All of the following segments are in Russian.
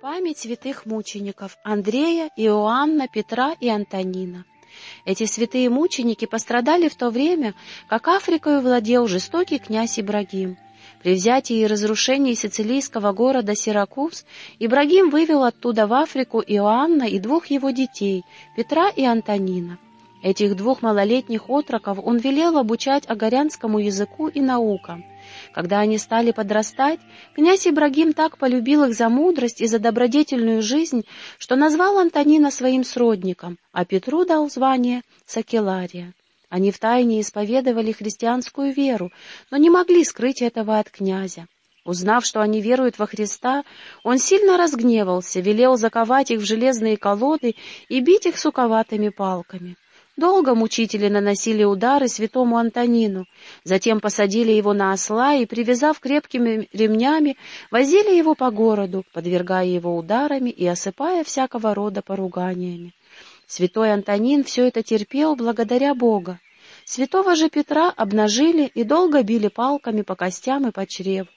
Память святых мучеников Андрея, Иоанна, Петра и Антонина. Эти святые мученики пострадали в то время, как Африкой владел жестокий князь Ибрагим. При взятии и разрушении сицилийского города Сиракуз Ибрагим вывел оттуда в Африку Иоанна и двух его детей, Петра и Антонина. Этих двух малолетних отроков он велел обучать агарянскому языку и наукам. Когда они стали подрастать, князь Ибрагим так полюбил их за мудрость и за добродетельную жизнь, что назвал Антонина своим сродником, а Петру дал звание Сакелария. Они втайне исповедовали христианскую веру, но не могли скрыть этого от князя. Узнав, что они веруют во Христа, он сильно разгневался, велел заковать их в железные колоды и бить их суковатыми палками. Долго мучители наносили удары святому Антонину, затем посадили его на осла и, привязав крепкими ремнями, возили его по городу, подвергая его ударами и осыпая всякого рода поруганиями. Святой Антонин все это терпел благодаря Бога. Святого же Петра обнажили и долго били палками по костям и по чреву.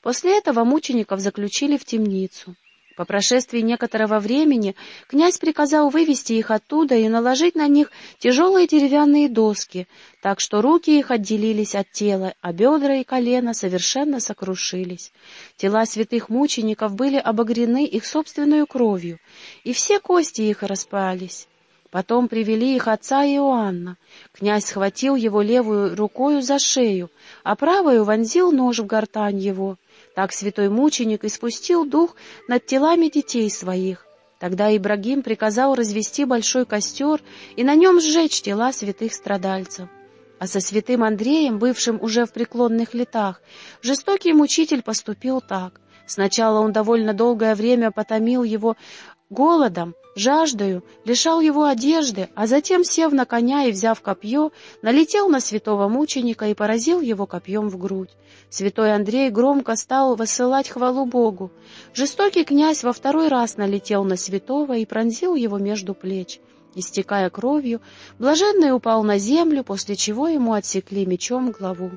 После этого мучеников заключили в темницу. По прошествии некоторого времени князь приказал вывести их оттуда и наложить на них тяжелые деревянные доски, так что руки их отделились от тела, а бедра и колено совершенно сокрушились. Тела святых мучеников были обогрены их собственной кровью, и все кости их распались. Потом привели их отца Иоанна. Князь схватил его левую рукою за шею, а правую вонзил нож в гортань его. Так святой мученик испустил дух над телами детей своих. Тогда Ибрагим приказал развести большой костер и на нем сжечь тела святых страдальцев. А со святым Андреем, бывшим уже в преклонных летах, жестокий мучитель поступил так. Сначала он довольно долгое время потомил его голодом, жаждою, лишал его одежды, а затем, сев на коня и взяв копье, налетел на святого мученика и поразил его копьем в грудь. Святой Андрей громко стал высылать хвалу Богу. Жестокий князь во второй раз налетел на святого и пронзил его между плеч. Истекая кровью, блаженный упал на землю, после чего ему отсекли мечом главу.